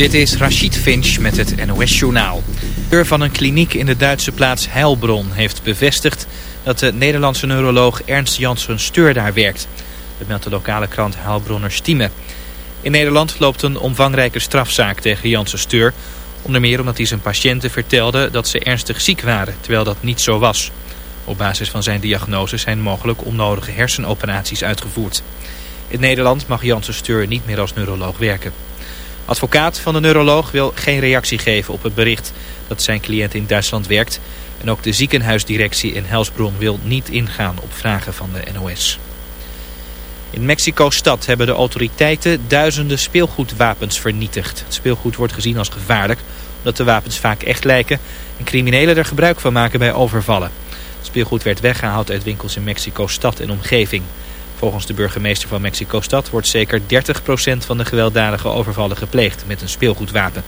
Dit is Rachid Finch met het NOS-journaal. De van een kliniek in de Duitse plaats Heilbronn heeft bevestigd... dat de Nederlandse neuroloog Ernst Janssen Steur daar werkt. Dat meldt de lokale krant Heilbronner Stieme. In Nederland loopt een omvangrijke strafzaak tegen Janssen Steur... onder meer omdat hij zijn patiënten vertelde dat ze ernstig ziek waren... terwijl dat niet zo was. Op basis van zijn diagnose zijn mogelijk onnodige hersenoperaties uitgevoerd. In Nederland mag Janssen Steur niet meer als neuroloog werken. Advocaat van de neuroloog wil geen reactie geven op het bericht dat zijn cliënt in Duitsland werkt. En ook de ziekenhuisdirectie in Helsbron wil niet ingaan op vragen van de NOS. In Mexico-stad hebben de autoriteiten duizenden speelgoedwapens vernietigd. Het speelgoed wordt gezien als gevaarlijk omdat de wapens vaak echt lijken en criminelen er gebruik van maken bij overvallen. Speelgoed werd weggehaald uit winkels in Mexico-stad en omgeving. Volgens de burgemeester van Mexico-stad wordt zeker 30% van de gewelddadige overvallen gepleegd met een speelgoedwapen.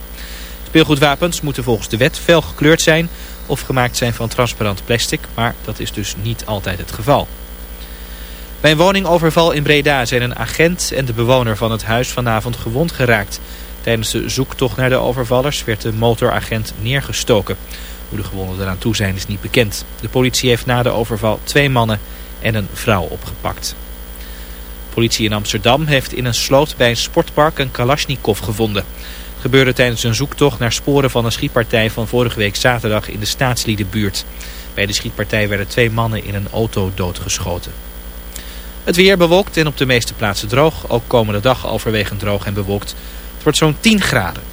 Speelgoedwapens moeten volgens de wet fel gekleurd zijn of gemaakt zijn van transparant plastic, maar dat is dus niet altijd het geval. Bij een woningoverval in Breda zijn een agent en de bewoner van het huis vanavond gewond geraakt. Tijdens de zoektocht naar de overvallers werd de motoragent neergestoken. Hoe de gewonden eraan toe zijn is niet bekend. De politie heeft na de overval twee mannen en een vrouw opgepakt politie in Amsterdam heeft in een sloot bij een sportpark een Kalashnikov gevonden. Het gebeurde tijdens een zoektocht naar sporen van een schietpartij van vorige week zaterdag in de staatsliedenbuurt. Bij de schietpartij werden twee mannen in een auto doodgeschoten. Het weer bewolkt en op de meeste plaatsen droog. Ook komende dag overwegend droog en bewolkt. Het wordt zo'n 10 graden.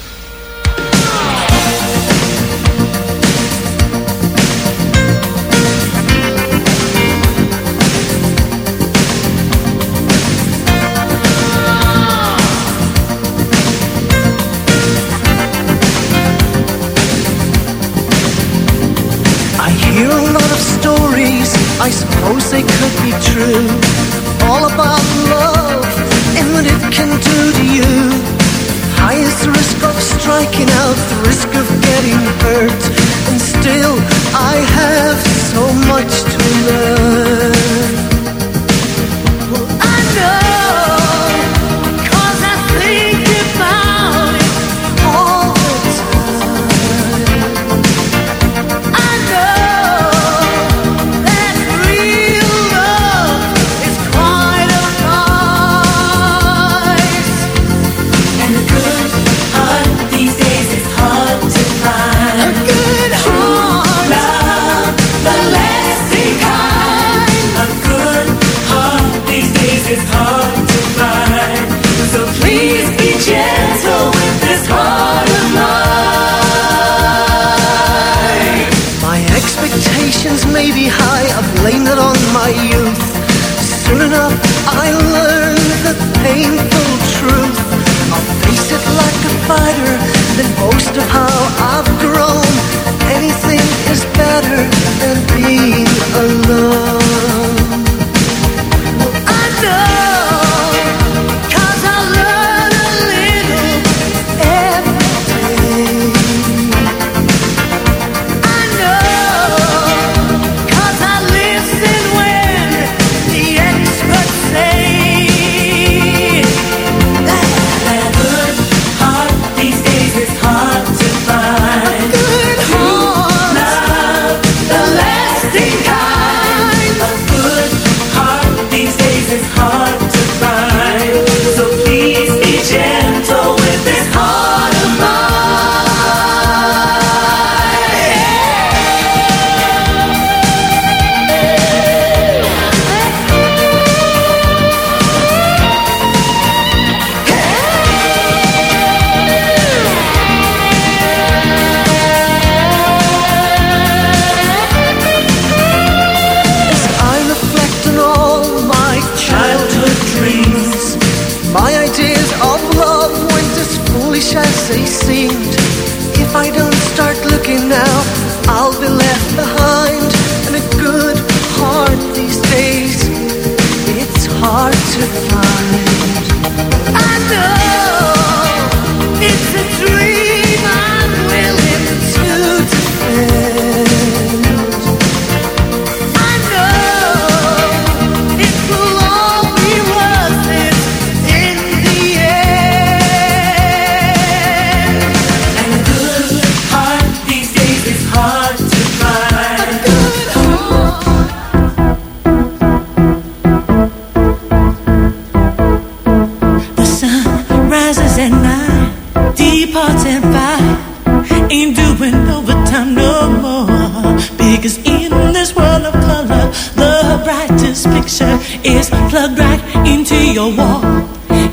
into your wall.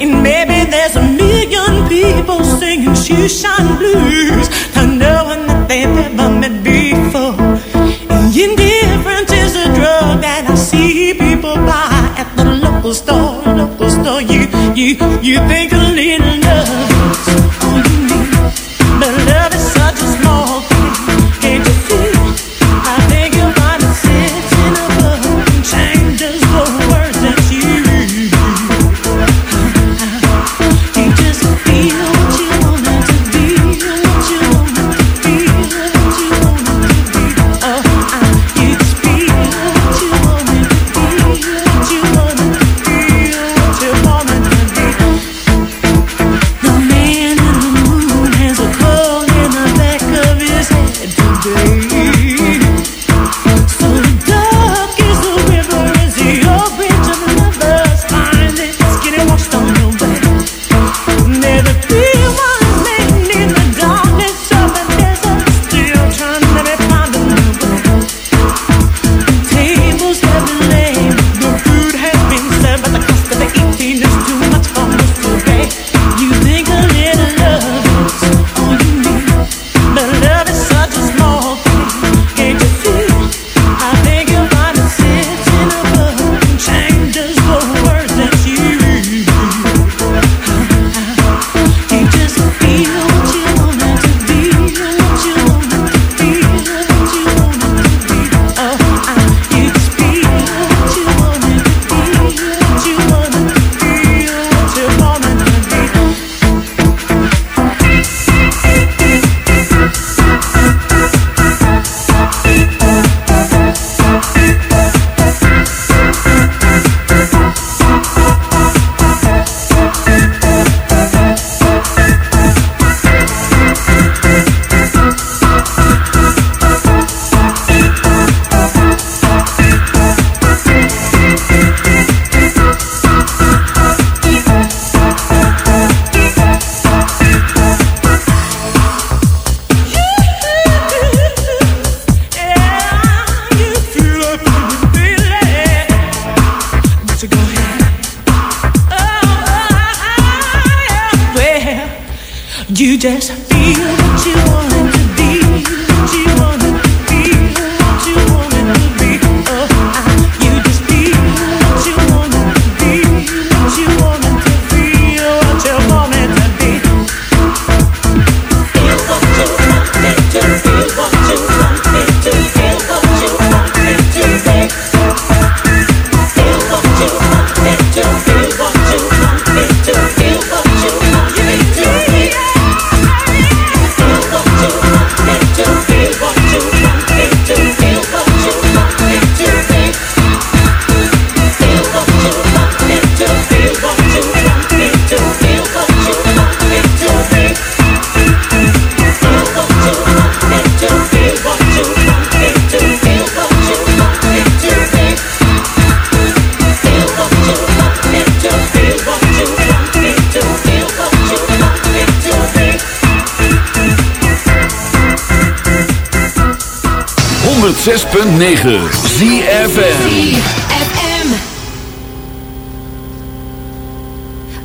And maybe there's a million people singing shoeshine blues not knowing that they've never met before. And indifference is a drug that I see people buy at the local store. Local store, you you you think a little.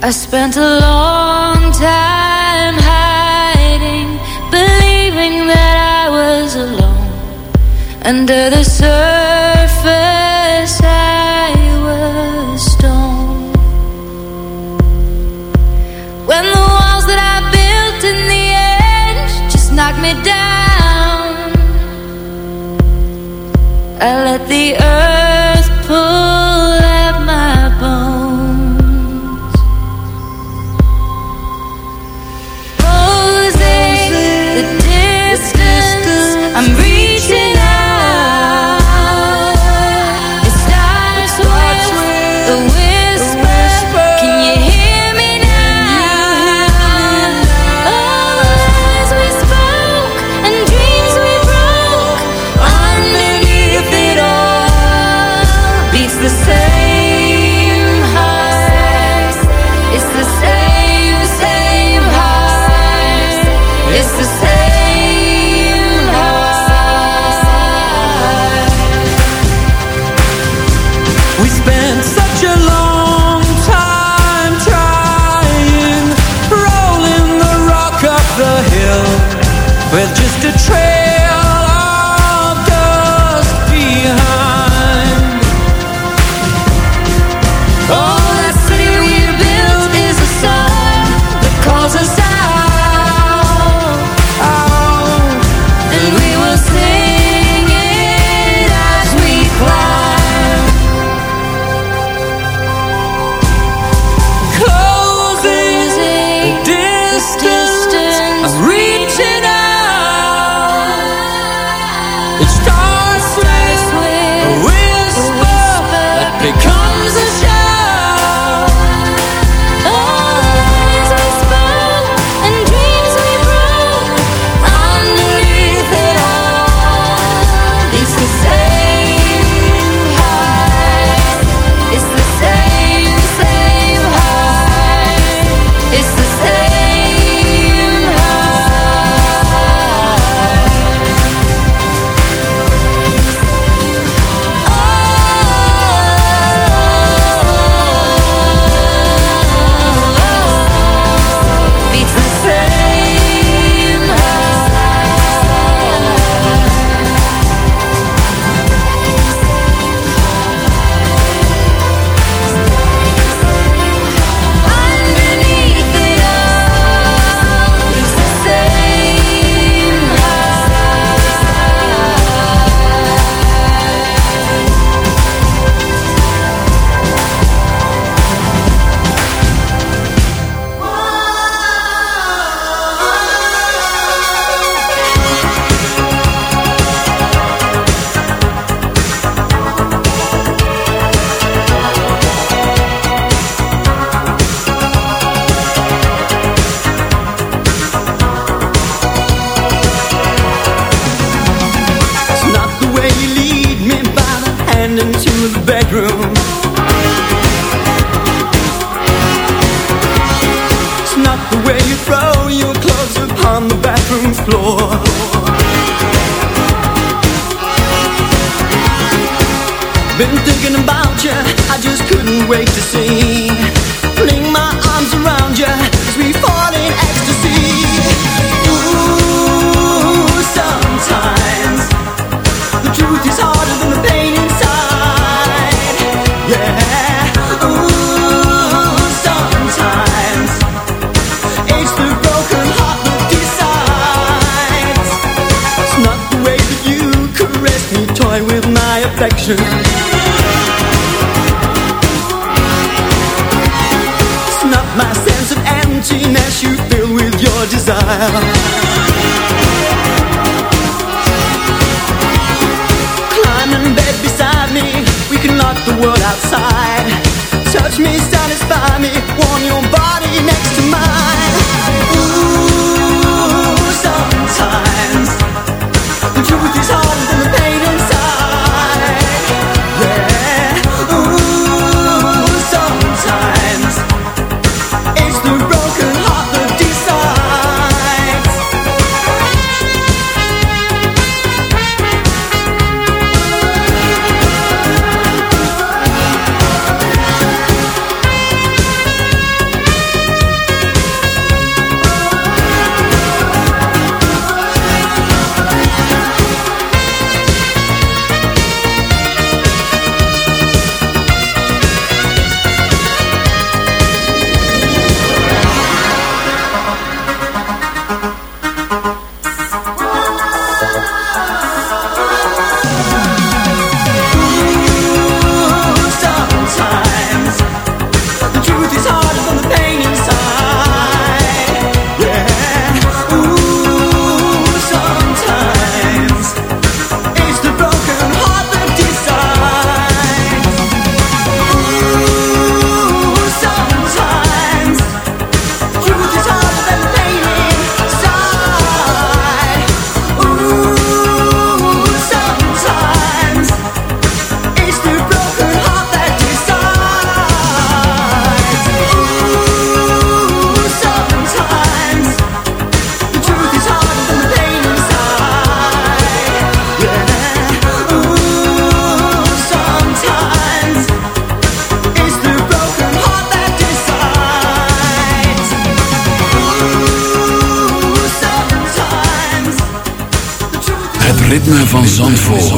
I spent a long time hiding Believing that I was alone. Under the surface I was stone. When the walls that I built in the end Just knocked me down I let the earth mí. van Zandvoort.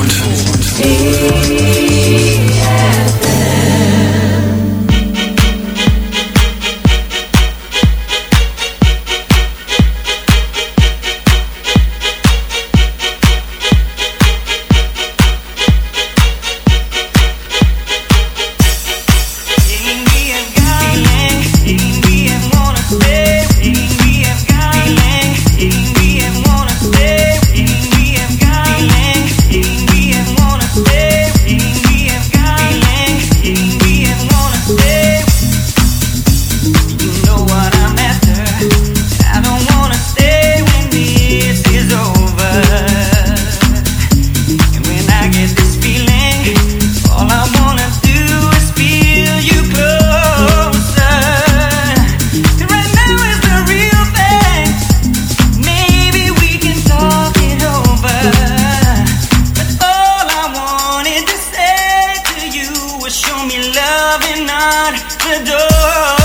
the door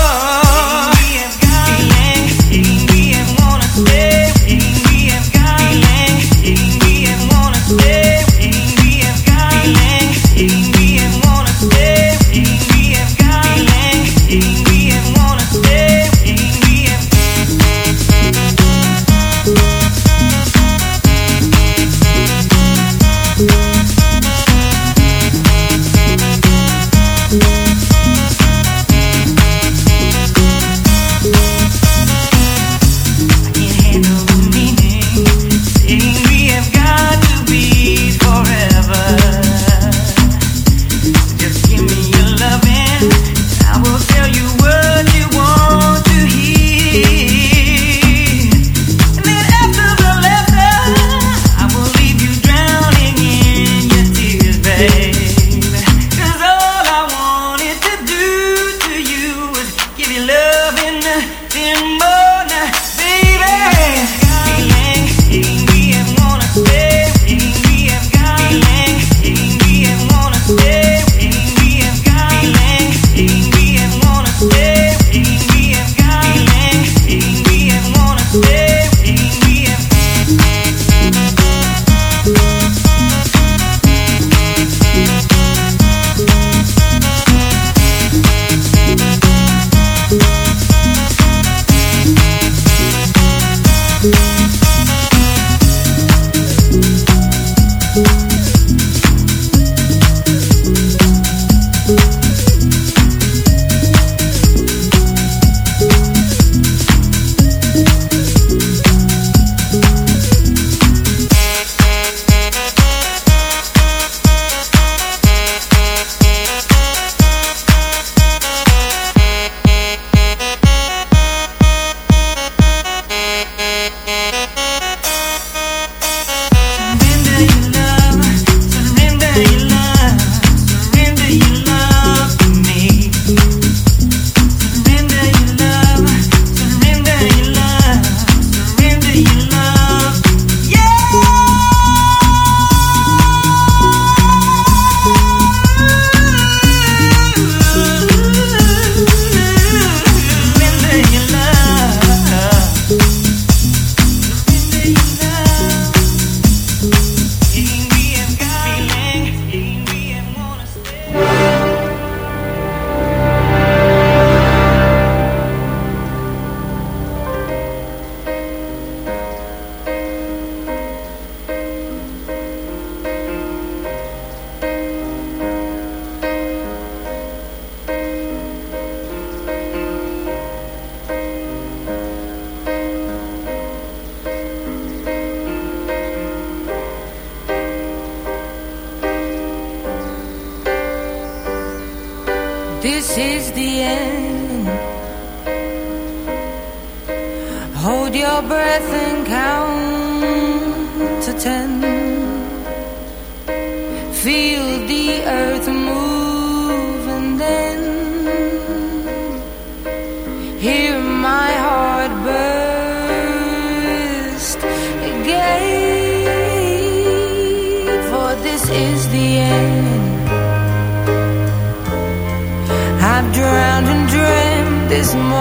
this moment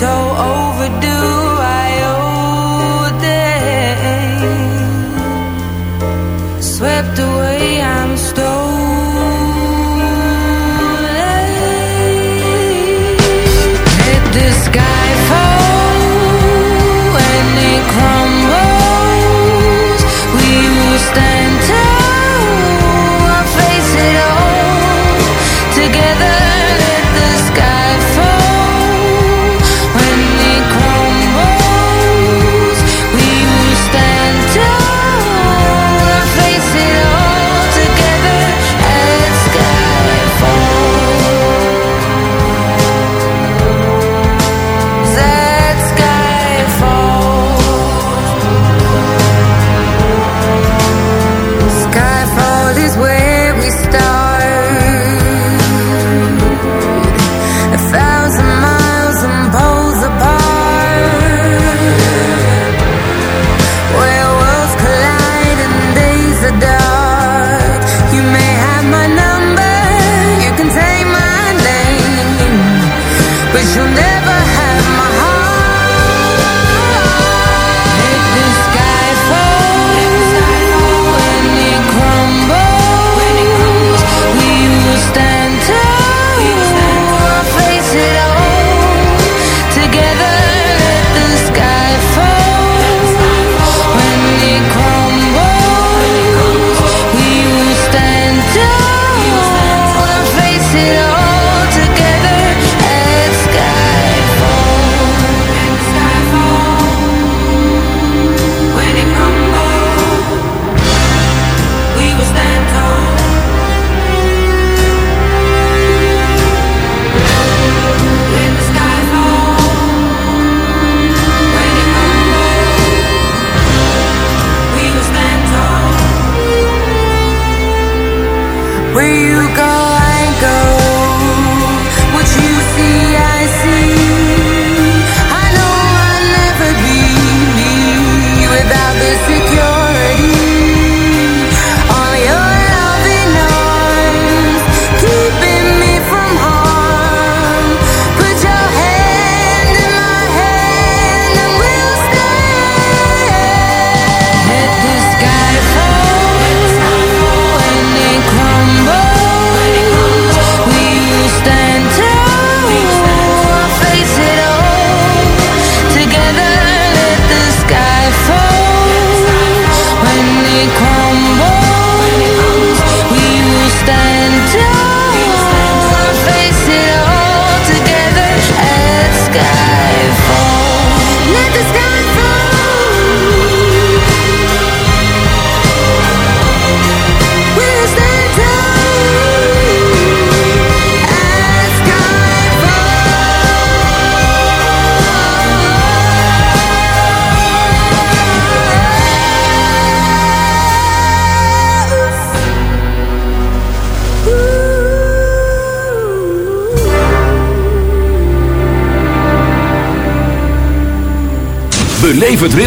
so overdue. I owe day swept away.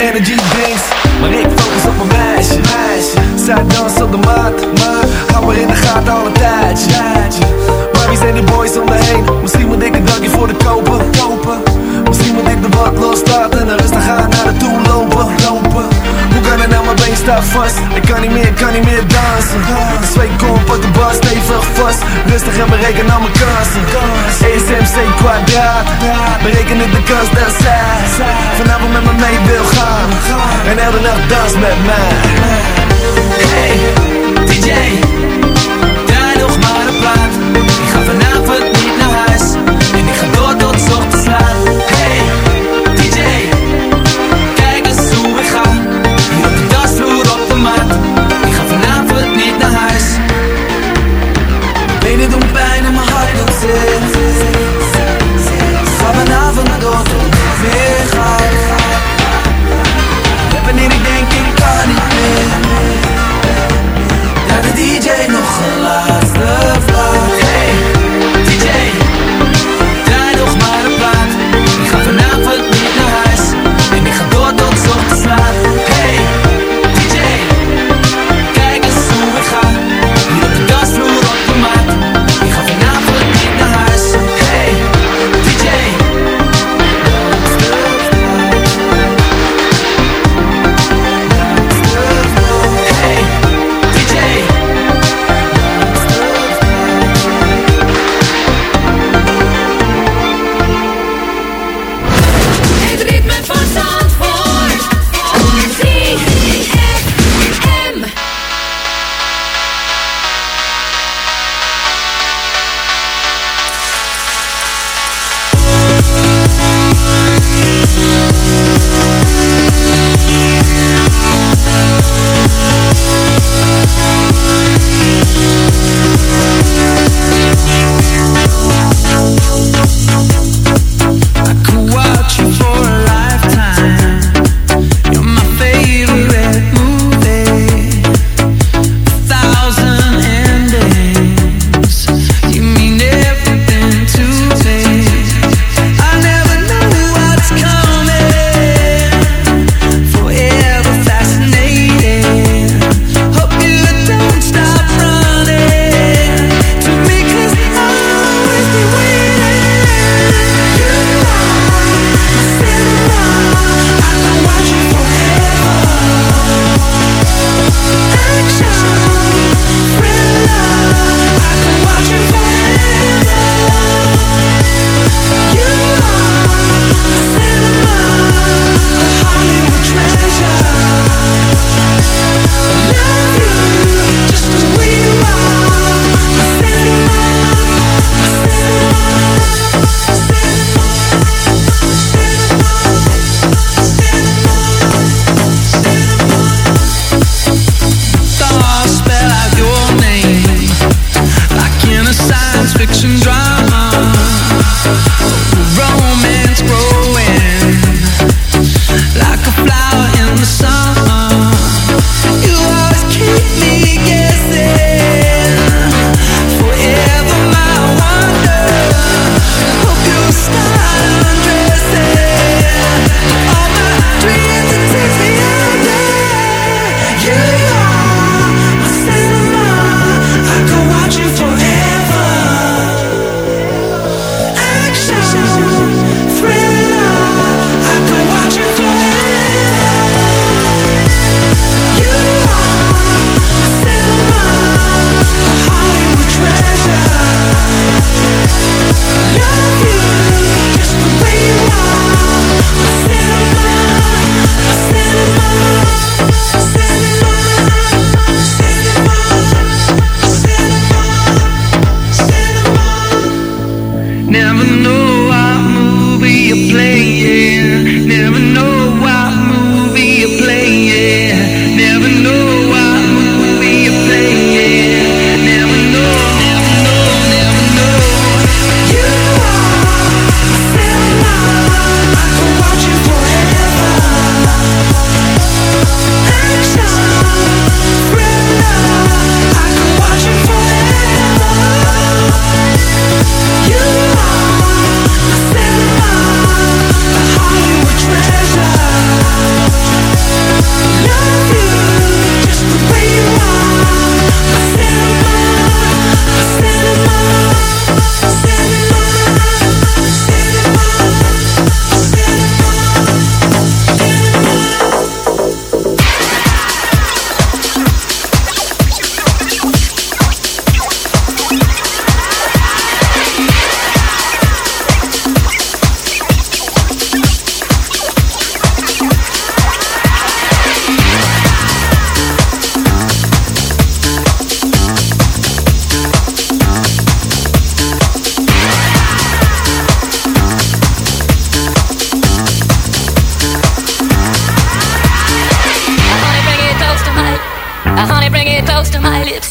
energy drinks. Maar ik focus op mijn meisje, meisje. Zij danst op de mat. maar Hou me in de gaten al een tijdje. Wie zijn die boys om me heen? Misschien moet ik een dankje voor de kopen, kopen. Misschien moet ik de wat loslaten en rustig gaan naar de toe lopen, lopen. Hoe kan het nou, mijn been staat vast? Ik kan niet meer, kan niet meer dansen. Twee kom, pak de bas, stevig vast. Rustig en bereken al mijn kansen. ESMC kwadraat, bereken ik de kans dat zij vanavond met me mee wil gaan. En elke nacht dans met mij. Hey, DJ.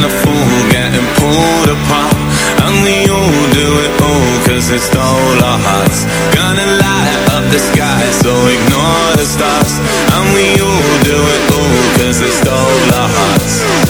and a fool getting pulled apart. And we all do it all cause it stole our hearts. Gonna light up the sky so ignore the stars. And we all do it all cause it stole our hearts.